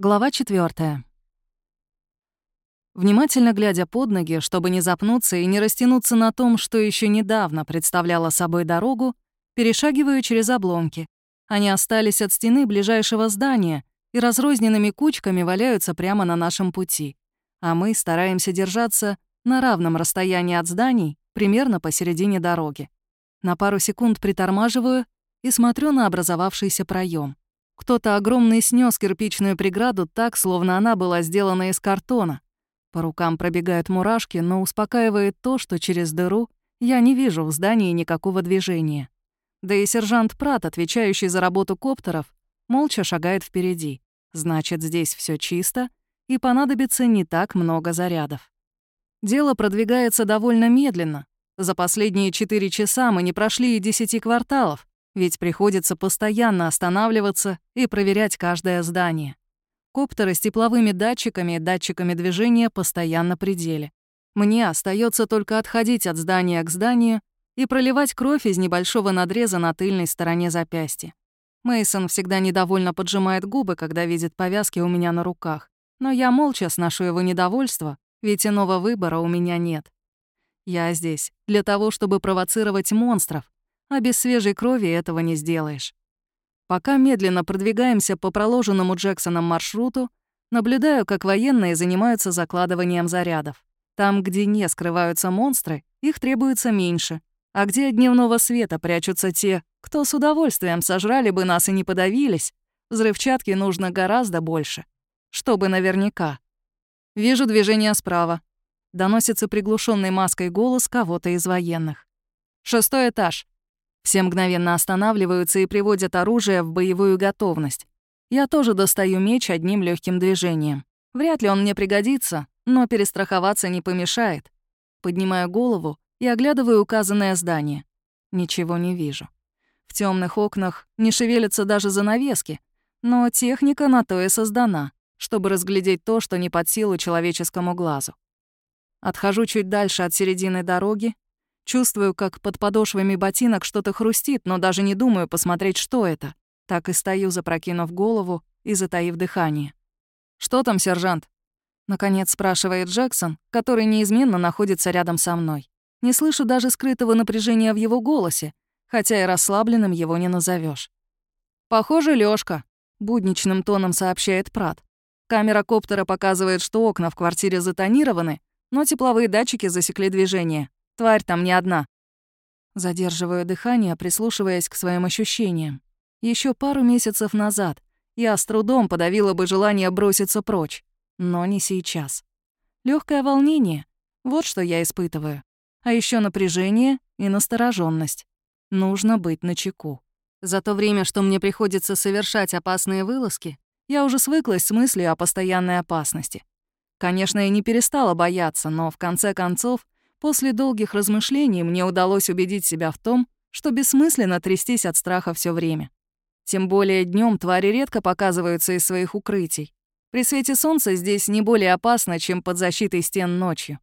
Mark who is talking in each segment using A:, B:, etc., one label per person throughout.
A: Глава 4. Внимательно глядя под ноги, чтобы не запнуться и не растянуться на том, что еще недавно представляло собой дорогу, перешагиваю через обломки. Они остались от стены ближайшего здания и разрозненными кучками валяются прямо на нашем пути. А мы стараемся держаться на равном расстоянии от зданий, примерно посередине дороги. На пару секунд притормаживаю и смотрю на образовавшийся проем. Кто-то огромный снес кирпичную преграду так, словно она была сделана из картона. По рукам пробегают мурашки, но успокаивает то, что через дыру я не вижу в здании никакого движения. Да и сержант Прат, отвечающий за работу коптеров, молча шагает впереди. Значит, здесь все чисто, и понадобится не так много зарядов. Дело продвигается довольно медленно. За последние четыре часа мы не прошли и десяти кварталов, ведь приходится постоянно останавливаться и проверять каждое здание. Коптеры с тепловыми датчиками и датчиками движения постоянно при деле. Мне остается только отходить от здания к зданию и проливать кровь из небольшого надреза на тыльной стороне запястья. Мейсон всегда недовольно поджимает губы, когда видит повязки у меня на руках. Но я молча сношу его недовольство, ведь иного выбора у меня нет. Я здесь для того, чтобы провоцировать монстров, а без свежей крови этого не сделаешь. Пока медленно продвигаемся по проложенному Джексоном маршруту, наблюдаю, как военные занимаются закладыванием зарядов. Там, где не скрываются монстры, их требуется меньше, а где от дневного света прячутся те, кто с удовольствием сожрали бы нас и не подавились, взрывчатки нужно гораздо больше. Чтобы наверняка. Вижу движение справа. Доносится приглушенный маской голос кого-то из военных. Шестой этаж. Все мгновенно останавливаются и приводят оружие в боевую готовность. Я тоже достаю меч одним легким движением. Вряд ли он мне пригодится, но перестраховаться не помешает. Поднимаю голову и оглядываю указанное здание. Ничего не вижу. В темных окнах не шевелятся даже занавески, но техника на то и создана, чтобы разглядеть то, что не под силу человеческому глазу. Отхожу чуть дальше от середины дороги Чувствую, как под подошвами ботинок что-то хрустит, но даже не думаю посмотреть, что это. Так и стою, запрокинув голову и затаив дыхание. «Что там, сержант?» Наконец спрашивает Джексон, который неизменно находится рядом со мной. Не слышу даже скрытого напряжения в его голосе, хотя и расслабленным его не назовешь. «Похоже, Лёшка», — будничным тоном сообщает Прат. Камера коптера показывает, что окна в квартире затонированы, но тепловые датчики засекли движение. Тварь там не одна. Задерживаю дыхание, прислушиваясь к своим ощущениям. Еще пару месяцев назад я с трудом подавила бы желание броситься прочь, но не сейчас. Легкое волнение — вот что я испытываю. А еще напряжение и настороженность. Нужно быть начеку. За то время, что мне приходится совершать опасные вылазки, я уже свыклась с мыслью о постоянной опасности. Конечно, я не перестала бояться, но в конце концов После долгих размышлений мне удалось убедить себя в том, что бессмысленно трястись от страха все время. Тем более днем твари редко показываются из своих укрытий. При свете солнца здесь не более опасно, чем под защитой стен ночью.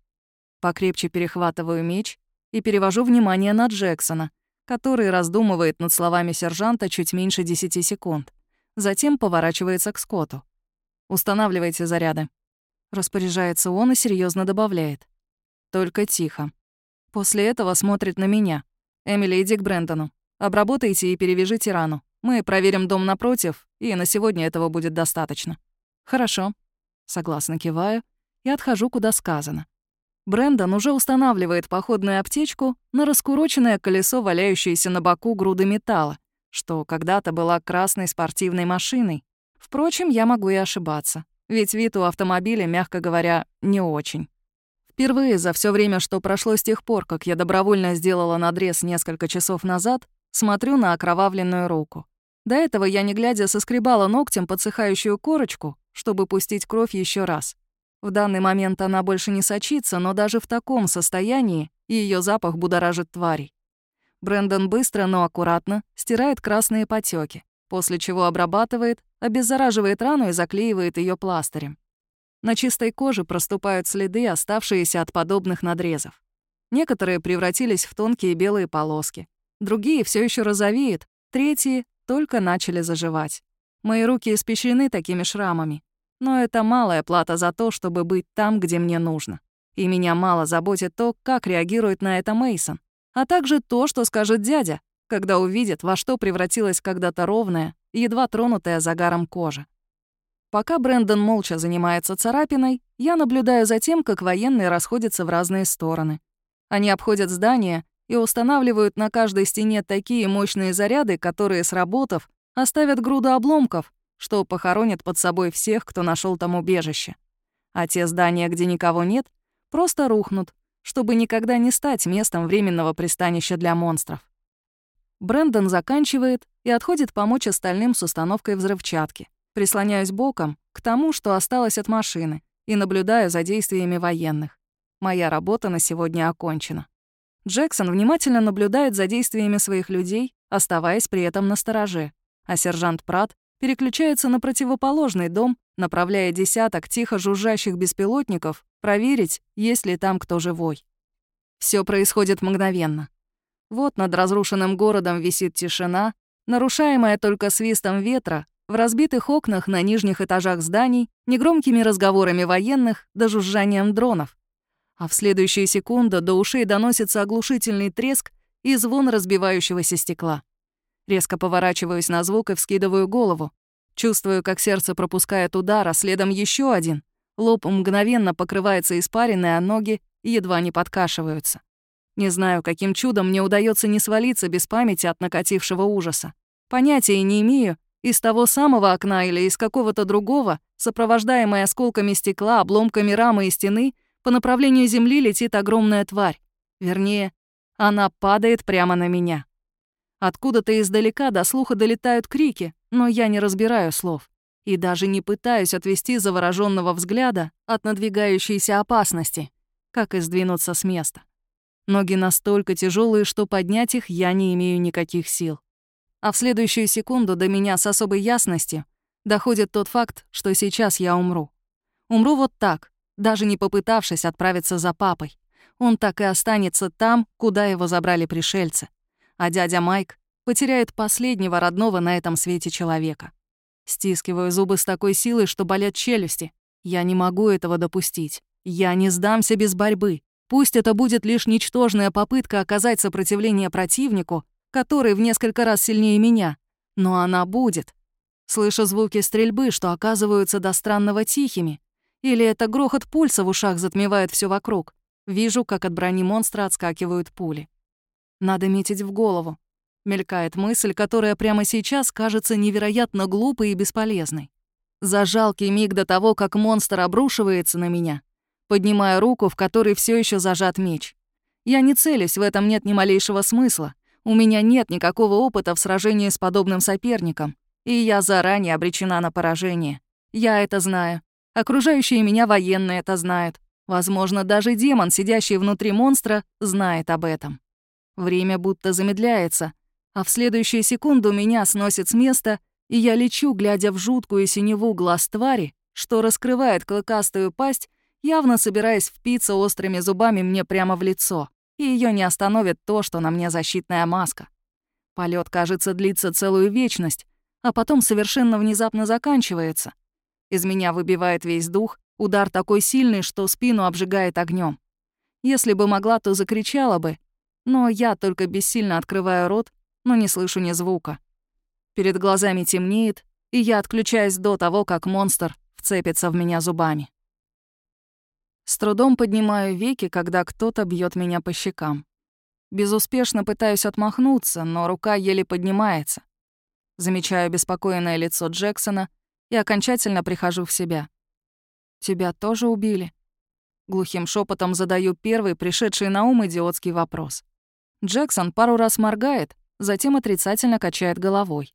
A: Покрепче перехватываю меч и перевожу внимание на Джексона, который раздумывает над словами сержанта чуть меньше 10 секунд. Затем поворачивается к Скотту. «Устанавливайте заряды». Распоряжается он и серьезно добавляет. Только тихо. После этого смотрит на меня. «Эмили, иди к Брэндону. Обработайте и перевяжите рану. Мы проверим дом напротив, и на сегодня этого будет достаточно». «Хорошо». Согласно киваю и отхожу, куда сказано. Брэндон уже устанавливает походную аптечку на раскуроченное колесо, валяющееся на боку груды металла, что когда-то была красной спортивной машиной. Впрочем, я могу и ошибаться, ведь вид у автомобиля, мягко говоря, не очень. Впервые за все время, что прошло с тех пор, как я добровольно сделала надрез несколько часов назад, смотрю на окровавленную руку. До этого я, не глядя, соскребала ногтем подсыхающую корочку, чтобы пустить кровь еще раз. В данный момент она больше не сочится, но даже в таком состоянии ее запах будоражит тварей. Брэндон быстро, но аккуратно стирает красные потеки, после чего обрабатывает, обеззараживает рану и заклеивает ее пластырем. На чистой коже проступают следы, оставшиеся от подобных надрезов. Некоторые превратились в тонкие белые полоски. Другие все еще розовеют, третьи только начали заживать. Мои руки испещрены такими шрамами. Но это малая плата за то, чтобы быть там, где мне нужно. И меня мало заботит то, как реагирует на это Мейсон, а также то, что скажет дядя, когда увидит, во что превратилась когда-то ровная, едва тронутая загаром кожа. Пока Брэндон молча занимается царапиной, я наблюдаю за тем, как военные расходятся в разные стороны. Они обходят здание и устанавливают на каждой стене такие мощные заряды, которые, сработав, оставят груду обломков, что похоронят под собой всех, кто нашел там убежище. А те здания, где никого нет, просто рухнут, чтобы никогда не стать местом временного пристанища для монстров. Брэндон заканчивает и отходит помочь остальным с установкой взрывчатки. Прислоняюсь боком к тому, что осталось от машины, и наблюдаю за действиями военных. Моя работа на сегодня окончена. Джексон внимательно наблюдает за действиями своих людей, оставаясь при этом на стороже, а сержант Прат переключается на противоположный дом, направляя десяток тихо жужжащих беспилотников проверить, есть ли там кто живой. Все происходит мгновенно. Вот над разрушенным городом висит тишина, нарушаемая только свистом ветра в разбитых окнах на нижних этажах зданий, негромкими разговорами военных да жужжанием дронов. А в следующую секунду до ушей доносится оглушительный треск и звон разбивающегося стекла. Резко поворачиваюсь на звук и вскидываю голову. Чувствую, как сердце пропускает удар, а следом еще один. Лоб мгновенно покрывается испариной, а ноги едва не подкашиваются. Не знаю, каким чудом мне удается не свалиться без памяти от накатившего ужаса. Понятия не имею, из того самого окна или из какого-то другого, сопровождаемая осколками стекла, обломками рамы и стены, по направлению земли летит огромная тварь. Вернее, она падает прямо на меня. Откуда-то издалека до слуха долетают крики, но я не разбираю слов. И даже не пытаюсь отвести завороженного взгляда от надвигающейся опасности, как и сдвинуться с места. Ноги настолько тяжелые, что поднять их я не имею никаких сил. А в следующую секунду до меня с особой ясностью доходит тот факт, что сейчас я умру. Умру вот так, даже не попытавшись отправиться за папой. Он так и останется там, куда его забрали пришельцы. А дядя Майк потеряет последнего родного на этом свете человека. Стискиваю зубы с такой силой, что болят челюсти. Я не могу этого допустить. Я не сдамся без борьбы. Пусть это будет лишь ничтожная попытка оказать сопротивление противнику, который в несколько раз сильнее меня. Но она будет. Слышу звуки стрельбы, что оказываются до странного тихими. Или это грохот пульса в ушах затмевает все вокруг. Вижу, как от брони монстра отскакивают пули. Надо метить в голову. Мелькает мысль, которая прямо сейчас кажется невероятно глупой и бесполезной. За жалкий миг до того, как монстр обрушивается на меня, поднимая руку, в которой все еще зажат меч. Я не целюсь, в этом нет ни малейшего смысла. У меня нет никакого опыта в сражении с подобным соперником, и я заранее обречена на поражение. Я это знаю. Окружающие меня военные это знают. Возможно, даже демон, сидящий внутри монстра, знает об этом. Время будто замедляется, а в следующую секунду меня сносит с места, и я лечу, глядя в жуткую синеву глаз твари, что раскрывает клыкастую пасть, явно собираясь впиться острыми зубами мне прямо в лицо и ее не остановит то, что на мне защитная маска. Полет, кажется, длится целую вечность, а потом совершенно внезапно заканчивается. Из меня выбивает весь дух, удар такой сильный, что спину обжигает огнем. Если бы могла, то закричала бы, но я только бессильно открываю рот, но не слышу ни звука. Перед глазами темнеет, и я отключаюсь до того, как монстр вцепится в меня зубами. С трудом поднимаю веки, когда кто-то бьет меня по щекам. Безуспешно пытаюсь отмахнуться, но рука еле поднимается. Замечаю беспокойное лицо Джексона и окончательно прихожу в себя. «Тебя тоже убили?» Глухим шепотом задаю первый пришедший на ум идиотский вопрос. Джексон пару раз моргает, затем отрицательно качает головой.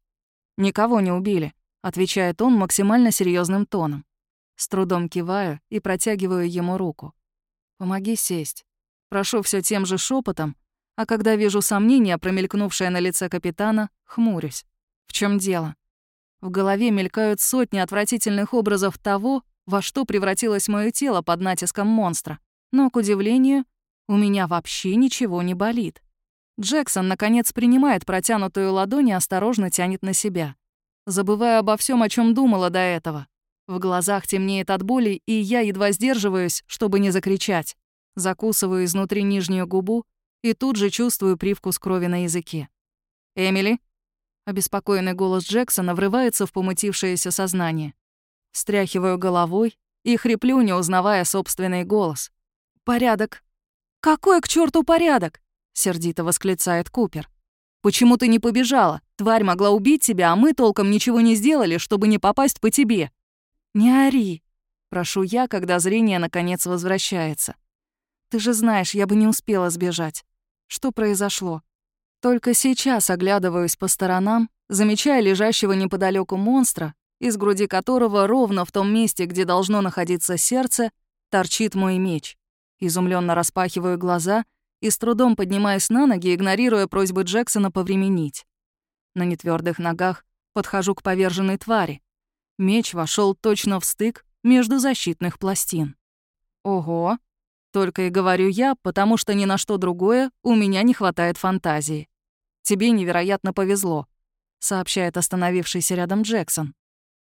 A: «Никого не убили», — отвечает он максимально серьезным тоном. С трудом киваю и протягиваю ему руку. «Помоги сесть». Прошу все тем же шепотом, а когда вижу сомнение, промелькнувшее на лице капитана, хмурюсь. В чем дело? В голове мелькают сотни отвратительных образов того, во что превратилось мое тело под натиском монстра. Но, к удивлению, у меня вообще ничего не болит. Джексон, наконец, принимает протянутую ладонь и осторожно тянет на себя. Забываю обо всем, о чем думала до этого. В глазах темнеет от боли, и я едва сдерживаюсь, чтобы не закричать. Закусываю изнутри нижнюю губу и тут же чувствую привкус крови на языке. «Эмили?» Обеспокоенный голос Джексона врывается в помутившееся сознание. Стряхиваю головой и хриплю, не узнавая собственный голос. «Порядок!» «Какой к черту порядок?» — сердито восклицает Купер. «Почему ты не побежала? Тварь могла убить тебя, а мы толком ничего не сделали, чтобы не попасть по тебе». «Не ори!» — прошу я, когда зрение наконец возвращается. «Ты же знаешь, я бы не успела сбежать. Что произошло?» Только сейчас оглядываюсь по сторонам, замечая лежащего неподалеку монстра, из груди которого ровно в том месте, где должно находиться сердце, торчит мой меч. Изумленно распахиваю глаза и с трудом поднимаюсь на ноги, игнорируя просьбы Джексона повременить. На нетвердых ногах подхожу к поверженной твари. Меч вошел точно в стык между защитных пластин. Ого, только и говорю я, потому что ни на что другое у меня не хватает фантазии. Тебе невероятно повезло», — сообщает остановившийся рядом Джексон.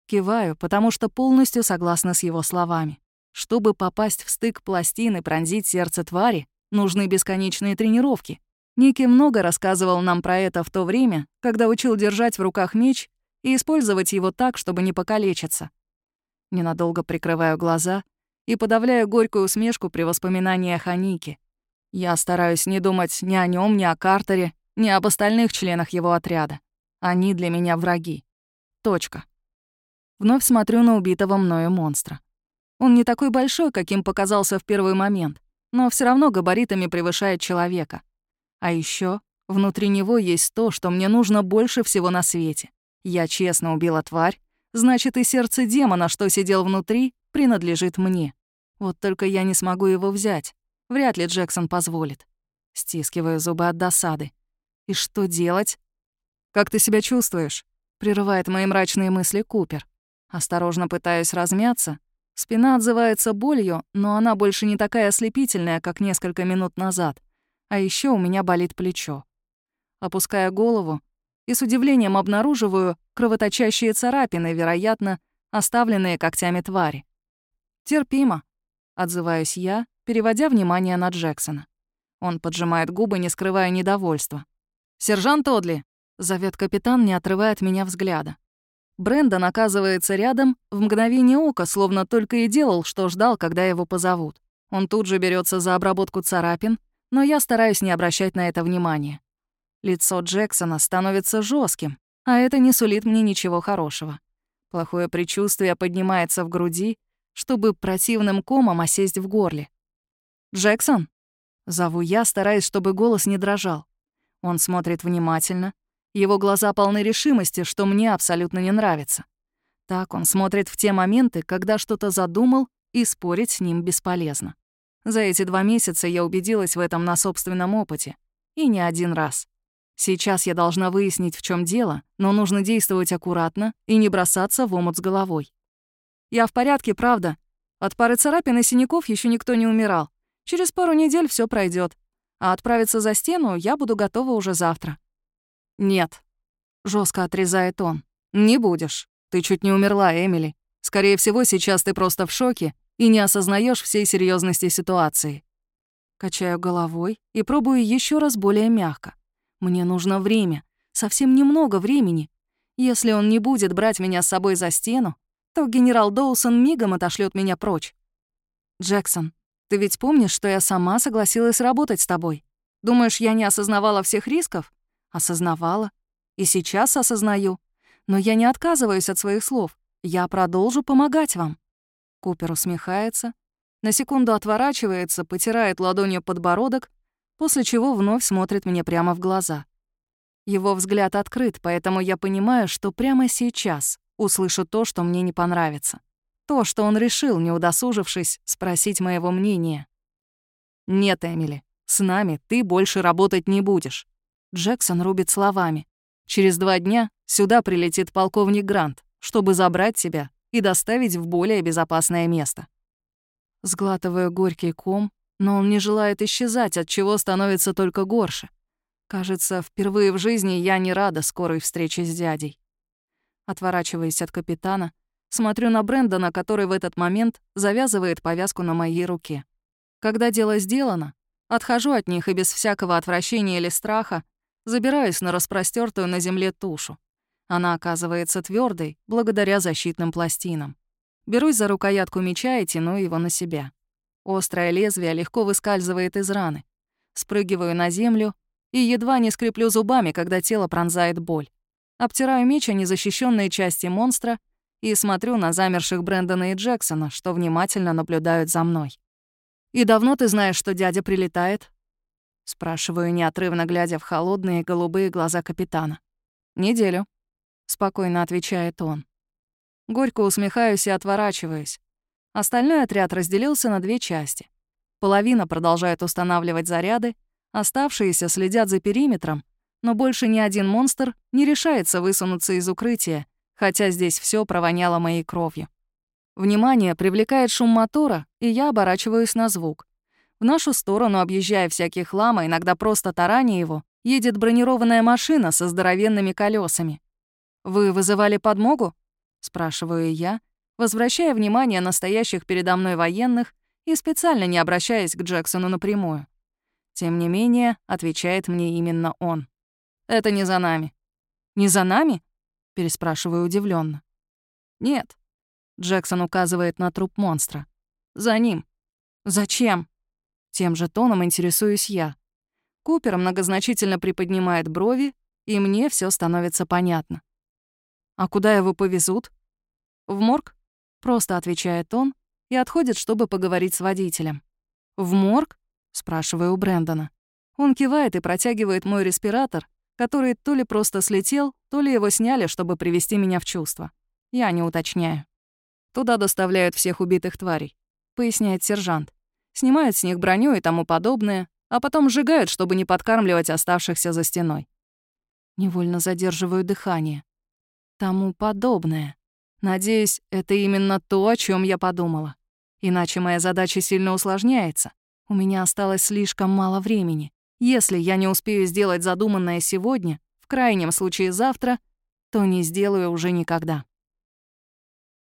A: Киваю, потому что полностью согласна с его словами. Чтобы попасть в стык пластин и пронзить сердце твари, нужны бесконечные тренировки. Ники много рассказывал нам про это в то время, когда учил держать в руках меч и использовать его так, чтобы не покалечиться. Ненадолго прикрываю глаза и подавляю горькую усмешку при воспоминаниях о Нике. Я стараюсь не думать ни о нем, ни о Картере, ни об остальных членах его отряда. Они для меня враги. Точка. Вновь смотрю на убитого мною монстра. Он не такой большой, каким показался в первый момент, но все равно габаритами превышает человека. А еще внутри него есть то, что мне нужно больше всего на свете. Я честно убила тварь, значит, и сердце демона, что сидел внутри, принадлежит мне. Вот только я не смогу его взять. Вряд ли Джексон позволит. Стискиваю зубы от досады. И что делать? «Как ты себя чувствуешь?» — прерывает мои мрачные мысли Купер. Осторожно пытаюсь размяться. Спина отзывается болью, но она больше не такая ослепительная, как несколько минут назад. А еще у меня болит плечо. Опуская голову и с удивлением обнаруживаю кровоточащие царапины, вероятно, оставленные когтями твари. «Терпимо», — отзываюсь я, переводя внимание на Джексона. Он поджимает губы, не скрывая недовольства. «Сержант Одли», — зовет капитан, не отрывая от меня взгляда. Брэндон оказывается рядом в мгновение ока, словно только и делал, что ждал, когда его позовут. Он тут же берется за обработку царапин, но я стараюсь не обращать на это внимания. Лицо Джексона становится жестким, а это не сулит мне ничего хорошего. Плохое предчувствие поднимается в груди, чтобы противным комом осесть в горле. «Джексон?» Зову я, стараясь, чтобы голос не дрожал. Он смотрит внимательно. Его глаза полны решимости, что мне абсолютно не нравится. Так он смотрит в те моменты, когда что-то задумал, и спорить с ним бесполезно. За эти два месяца я убедилась в этом на собственном опыте. И не один раз. Сейчас я должна выяснить, в чем дело, но нужно действовать аккуратно и не бросаться в омут с головой. Я в порядке, правда. От пары царапин и синяков еще никто не умирал. Через пару недель все пройдет, А отправиться за стену я буду готова уже завтра. Нет. жестко отрезает он. Не будешь. Ты чуть не умерла, Эмили. Скорее всего, сейчас ты просто в шоке и не осознаешь всей серьезности ситуации. Качаю головой и пробую еще раз более мягко. Мне нужно время, совсем немного времени. Если он не будет брать меня с собой за стену, то генерал Доусон мигом отошлет меня прочь. «Джексон, ты ведь помнишь, что я сама согласилась работать с тобой? Думаешь, я не осознавала всех рисков? Осознавала. И сейчас осознаю. Но я не отказываюсь от своих слов. Я продолжу помогать вам». Купер усмехается, на секунду отворачивается, потирает ладонью подбородок, после чего вновь смотрит мне прямо в глаза. Его взгляд открыт, поэтому я понимаю, что прямо сейчас услышу то, что мне не понравится. То, что он решил, не удосужившись, спросить моего мнения. «Нет, Эмили, с нами ты больше работать не будешь». Джексон рубит словами. «Через два дня сюда прилетит полковник Грант, чтобы забрать тебя и доставить в более безопасное место». Сглатываю горький ком, но он не желает исчезать, от чего становится только горше. Кажется, впервые в жизни я не рада скорой встрече с дядей. Отворачиваясь от капитана, Смотрю на Брэндона, который в этот момент завязывает повязку на моей руке. Когда дело сделано, отхожу от них и без всякого отвращения или страха забираюсь на распростертую на земле тушу. Она оказывается твердой благодаря защитным пластинам. Берусь за рукоятку меча и тяну его на себя. Острое лезвие легко выскальзывает из раны. Спрыгиваю на землю и едва не скреплю зубами, когда тело пронзает боль. Обтираю меч о незащищенные части монстра и смотрю на замерших Брэндона и Джексона, что внимательно наблюдают за мной. «И давно ты знаешь, что дядя прилетает?» Спрашиваю, неотрывно глядя в холодные голубые глаза капитана. «Неделю», — спокойно отвечает он. Горько усмехаюсь и отворачиваюсь. Остальной отряд разделился на две части. Половина продолжает устанавливать заряды, оставшиеся следят за периметром, но больше ни один монстр не решается высунуться из укрытия, хотя здесь все провоняло моей кровью. Внимание привлекает шум мотора, и я оборачиваюсь на звук. В нашу сторону, объезжая всякий хлам, а иногда просто тараня его, едет бронированная машина со здоровенными колесами. «Вы вызывали подмогу?» — спрашиваю я, возвращая внимание настоящих передо мной военных и специально не обращаясь к Джексону напрямую. Тем не менее, отвечает мне именно он. «Это не за нами». «Не за нами?» — переспрашиваю удивленно. «Нет». Джексон указывает на труп монстра. «За ним». «Зачем?» Тем же тоном интересуюсь я. Купер многозначительно приподнимает брови, и мне все становится понятно. «А куда его повезут?» «В морг», — просто отвечает он и отходит, чтобы поговорить с водителем. «В морг?» — спрашиваю у Брэндона. Он кивает и протягивает мой респиратор, который то ли просто слетел, то ли его сняли, чтобы привести меня в чувство. Я не уточняю. Туда доставляют всех убитых тварей, поясняет сержант. Снимают с них броню и тому подобное, а потом сжигают, чтобы не подкармливать оставшихся за стеной. Невольно задерживаю дыхание. Тому подобное. Надеюсь, это именно то, о чем я подумала. Иначе моя задача сильно усложняется. У меня осталось слишком мало времени. Если я не успею сделать задуманное сегодня, в крайнем случае завтра, то не сделаю уже никогда.